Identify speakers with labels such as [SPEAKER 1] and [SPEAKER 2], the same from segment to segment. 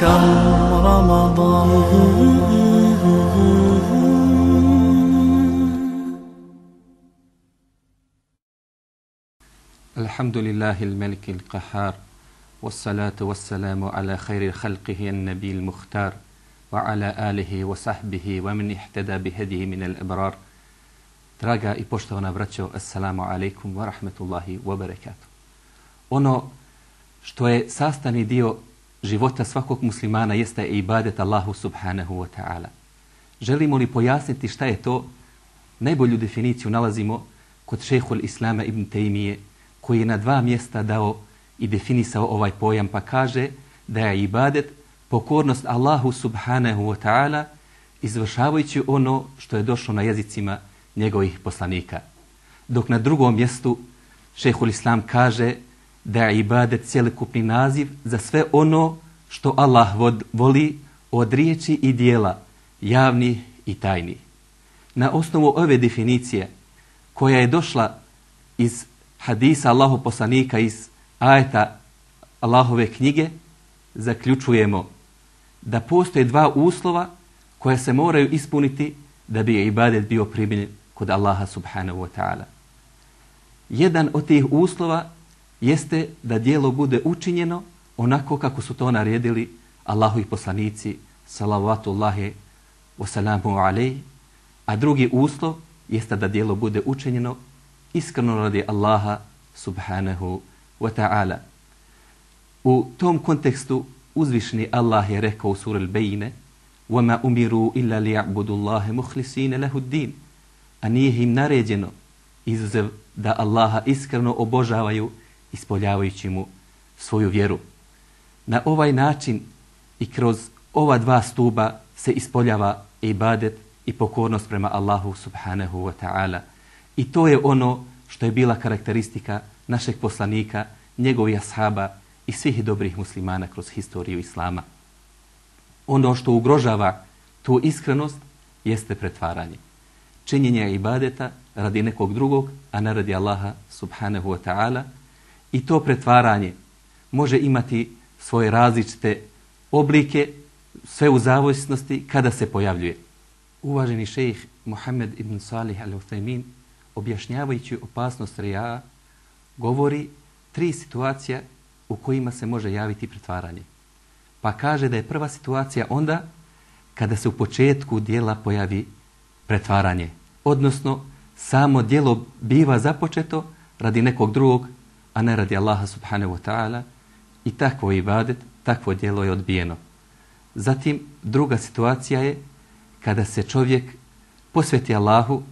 [SPEAKER 1] كم رمضان
[SPEAKER 2] الحمد لله الملك القهار والصلاة والسلام على خير خلقه النبي المختار وعلى آله وصحبه ومن اهتدى بهديه من الإبرار Draga braćo, assalamu alaikum wa rahmetullahi wa barakatuh. Ono što je sastani dio života svakog muslimana jeste ibadet Allahu subhanahu wa ta'ala. Želimo li pojasniti šta je to? Najbolju definiciju nalazimo kod šehhul Islama ibn Taymije koji je na dva mjesta dao i definisao ovaj pojam pa kaže da je ibadet pokornost Allahu subhanahu wa ta'ala izvršavajući ono što je došlo na jezicima njegovih poslanika. Dok na drugom mjestu šehhul Islam kaže da je ibadet cijelikupni naziv za sve ono što Allah vod, voli od riječi i dijela, javni i tajni. Na osnovu ove definicije, koja je došla iz hadisa Allahu poslanika iz ajeta Allahove knjige, zaključujemo da postoje dva uslova koja se moraju ispuniti da bi ibadet bio primljen kod Allaha subhanahu wa ta'ala. Jedan od tih uslova jeste da dijelo bude učinjeno onako kako su to naredili Allahu i poslanici salavatullahi wasalamu alaih, a drugi uslov jeste da dijelo bude učinjeno iskreno radi Allaha subhanahu wa ta'ala. U tom kontekstu uzvišni Allah je rekao u suri Al-Bejne وَمَا أُمِرُوا إِلَّا لِيَعْبُدُ اللَّهِ مُخْلِسِينَ لَهُ الدِّينَ A nije im naređeno izuzev da Allaha iskreno obožavaju ispoljavajući mu svoju vjeru. Na ovaj način i kroz ova dva stuba se ispoljava ibadet i pokornost prema Allahu subhanahu wa ta'ala. I to je ono što je bila karakteristika našeg poslanika, njegovih ashaba i svih dobrih muslimana kroz historiju Islama. Ono što ugrožava tu iskrenost jeste pretvaranje. Činjenje ibadeta radi nekog drugog, a ne radi Allaha subhanahu wa ta'ala, I to pretvaranje može imati svoje različite oblike, sve u zavisnosti kada se pojavljuje. Uvaženi šejih Muhammed ibn Salih al-Uthaymin objašnjavajući opasnost rija govori tri situacija u kojima se može javiti pretvaranje. Pa kaže da je prva situacija onda kada se u početku dijela pojavi pretvaranje. Odnosno, samo dijelo biva započeto radi nekog drugog a ne radi Allaha subhanahu wa ta'ala i takvo ibadet, takvo djelo je odbijeno. Zatim, druga situacija je kada se čovjek posveti Allahu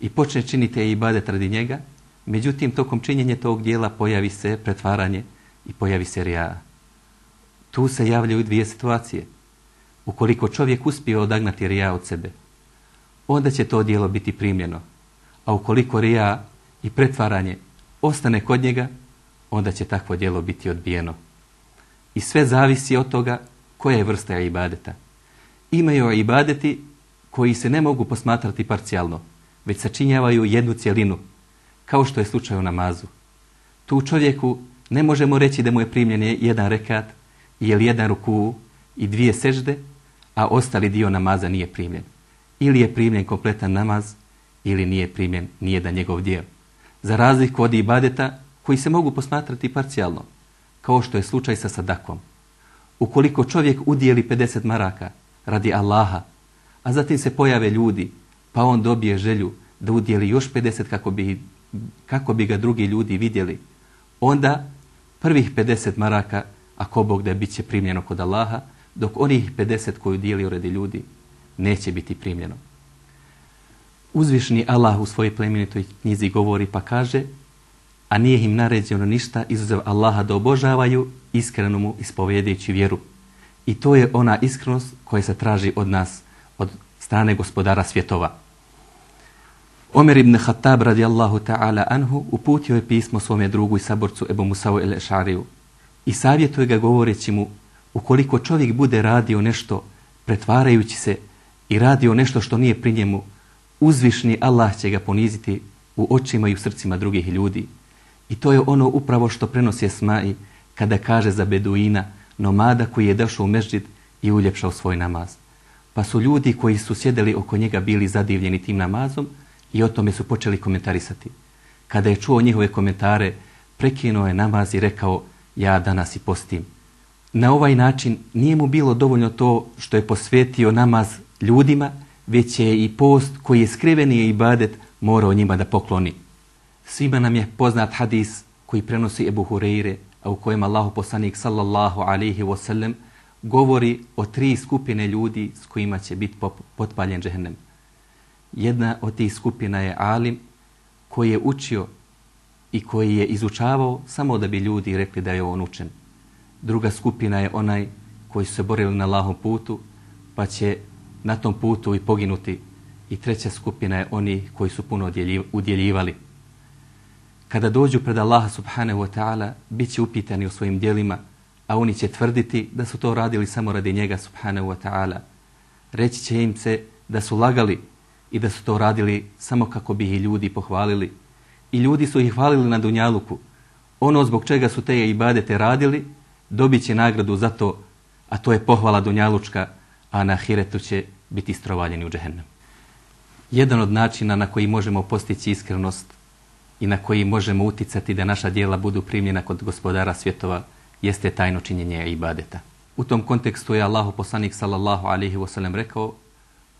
[SPEAKER 2] i počne činiti ibadet radi njega, međutim, tokom činjenja tog dijela pojavi se pretvaranje i pojavi se rija. Tu se javljaju dvije situacije. Ukoliko čovjek uspije odagnati rija od sebe, onda će to dijelo biti primljeno. A ukoliko rija i pretvaranje ostane kod njega, onda će takvo djelo biti odbijeno. I sve zavisi od toga koja je vrsta ibadeta. Imaju ibadeti koji se ne mogu posmatrati parcijalno, već sačinjavaju jednu cjelinu, kao što je slučaj u namazu. Tu čovjeku ne možemo reći da mu je primljen jedan rekat ili jedan ruku i dvije sežde, a ostali dio namaza nije primljen. Ili je primljen kompletan namaz, ili nije primljen nijedan njegov dio. Za razliku od ibadeta koji se mogu posmatrati parcijalno, kao što je slučaj sa sadakom. Ukoliko čovjek udijeli 50 maraka radi Allaha, a zatim se pojave ljudi, pa on dobije želju da udijeli još 50 kako bi, kako bi ga drugi ljudi vidjeli, onda prvih 50 maraka, ako Bog da bit će primljeno kod Allaha, dok onih 50 koju udijeli radi ljudi, neće biti primljeno. Uzvišni Allah u svojoj plemenitoj knjizi govori pa kaže a nije im naređeno ništa izuzev Allaha da obožavaju iskreno mu ispovjedeći vjeru. I to je ona iskrenost koja se traži od nas, od strane gospodara svjetova. Omer ibn Khattab radijallahu ta'ala anhu uputio je pismo svome drugu i saborcu Ebu Musavu el Ešariju i savjetuje ga govoreći mu ukoliko čovjek bude radio nešto pretvarajući se i radio nešto što nije pri njemu, uzvišni Allah će ga poniziti u očima i u srcima drugih ljudi. I to je ono upravo što prenosi Esmai kada kaže za Beduina, nomada koji je došao u mežđid i uljepšao svoj namaz. Pa su ljudi koji su sjedeli oko njega bili zadivljeni tim namazom i o tome su počeli komentarisati. Kada je čuo njihove komentare, prekinuo je namaz i rekao ja danas i postim. Na ovaj način nije mu bilo dovoljno to što je posvetio namaz ljudima, već je i post koji je skriveni i badet morao njima da pokloni. Svima nam je poznat hadis koji prenosi Ebu Hureyre, a u kojem Allahu poslanik sallallahu alaihi wasallam govori o tri skupine ljudi s kojima će biti potpaljen džehennem. Jedna od tih skupina je alim koji je učio i koji je izučavao samo da bi ljudi rekli da je on učen. Druga skupina je onaj koji su se borili na lahom putu pa će na tom putu i poginuti. I treća skupina je oni koji su puno udjeljivali. Kada dođu pred Allaha subhanahu wa ta'ala, bit će upitani o svojim dijelima, a oni će tvrditi da su to radili samo radi njega subhanahu wa ta'ala. Reći će im se da su lagali i da su to radili samo kako bi ih ljudi pohvalili. I ljudi su ih hvalili na dunjaluku. Ono zbog čega su te ibadete radili, dobit će nagradu za to, a to je pohvala dunjalučka, a na hiretu će biti strovaljeni u džehennem. Jedan od načina na koji možemo postići iskrenost i na koji možemo uticati da naša dijela budu primljena kod gospodara svjetova jeste tajno činjenje ibadeta. U tom kontekstu je Allahu poslanik sallallahu alaihi wasallam rekao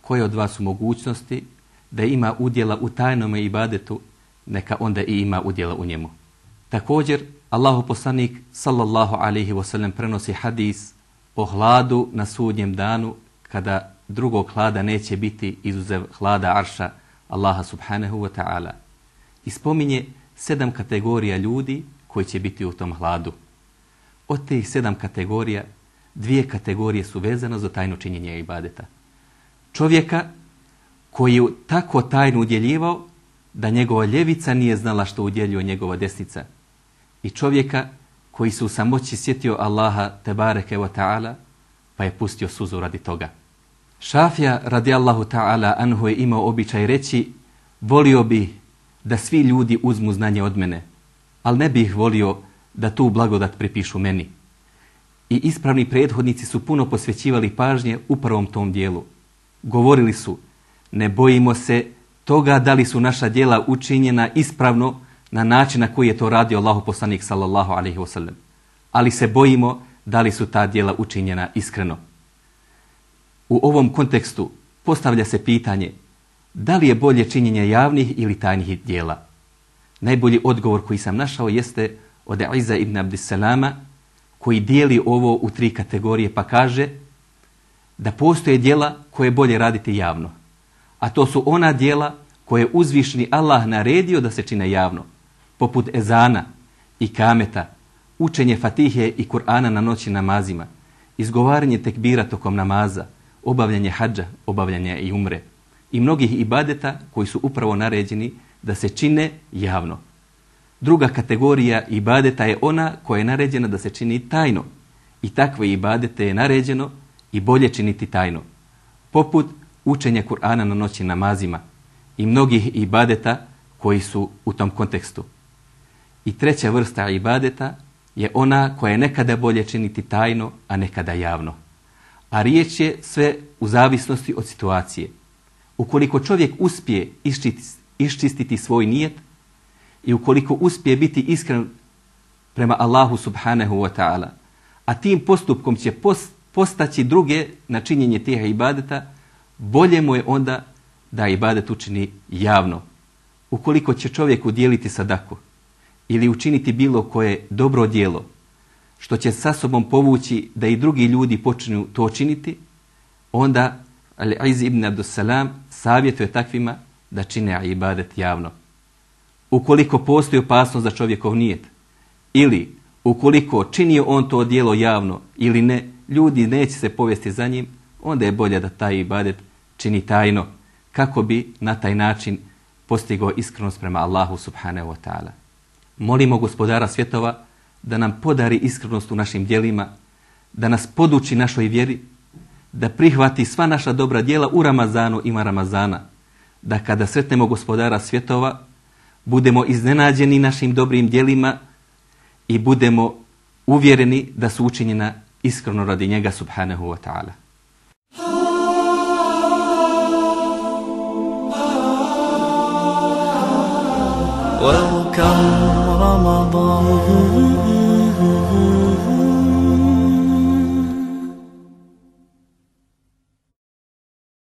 [SPEAKER 2] koje od vas su mogućnosti da ima udjela u tajnom ibadetu, neka onda i ima udjela u njemu. Također, Allahu poslanik sallallahu alaihi wasallam prenosi hadis o hladu na sudnjem danu kada drugog hlada neće biti izuzev hlada arša Allaha subhanahu wa ta'ala. I spominje sedam kategorija ljudi koji će biti u tom hladu. Od tih sedam kategorija, dvije kategorije su vezane za tajno činjenje ibadeta. Čovjeka koji je tako tajno udjeljivao da njegova ljevica nije znala što udjeljuje njegova desnica. I čovjeka koji se u samoći sjetio Allaha tebareke wa ta'ala pa je pustio suzu radi toga. Šafija radijallahu ta'ala anhu je imao običaj reći volio bi da svi ljudi uzmu znanje od mene, ali ne bih volio da tu blagodat pripišu meni. I ispravni prethodnici su puno posvećivali pažnje u prvom tom dijelu. Govorili su, ne bojimo se toga da li su naša dijela učinjena ispravno na način na koji je to radio Allahu poslanik sallallahu alaihi wasallam. Ali se bojimo da li su ta dijela učinjena iskreno. U ovom kontekstu postavlja se pitanje da li je bolje činjenje javnih ili tajnih dijela. Najbolji odgovor koji sam našao jeste od Iza ibn Abdissalama koji dijeli ovo u tri kategorije pa kaže da postoje dijela koje je bolje raditi javno. A to su ona dijela koje je uzvišni Allah naredio da se čine javno, poput ezana i kameta, učenje fatihe i Kur'ana na noći namazima, izgovaranje tekbira tokom namaza, obavljanje hađa, obavljanje i umre i mnogih ibadeta koji su upravo naređeni da se čine javno. Druga kategorija ibadeta je ona koja je naređena da se čini tajno i takve ibadete je naređeno i bolje činiti tajno, poput učenja Kur'ana na noći namazima i mnogih ibadeta koji su u tom kontekstu. I treća vrsta ibadeta je ona koja je nekada bolje činiti tajno, a nekada javno. A riječ je sve u zavisnosti od situacije. Ukoliko čovjek uspije iščistiti svoj nijet i ukoliko uspije biti iskren prema Allahu subhanahu wa ta'ala, a tim postupkom će postaći druge na činjenje tih ibadeta, bolje mu je onda da ibadet učini javno. Ukoliko će čovjek udjeliti sadaku, ili učiniti bilo koje dobro djelo, što će sa sobom povući da i drugi ljudi počnu to činiti, onda Al-Iz ibn Abdussalam savjetuje takvima da čine ibadet javno. Ukoliko postoji opasnost za čovjekov nijet, ili ukoliko činio on to dijelo javno ili ne, ljudi neće se povesti za njim, onda je bolje da taj ibadet čini tajno, kako bi na taj način postigao iskrenost prema Allahu subhanahu wa ta'ala. Molimo gospodara svjetova da nam podari iskrenost u našim dijelima, da nas poduči našoj vjeri, da prihvati sva naša dobra djela u Ramazanu ima Ramazana, da kada sretnemo gospodara svjetova, budemo iznenađeni našim dobrim djelima i budemo uvjereni da su učinjena iskreno radi njega subhanahu wa ta'ala.
[SPEAKER 1] وكم رمضان